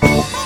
Bye.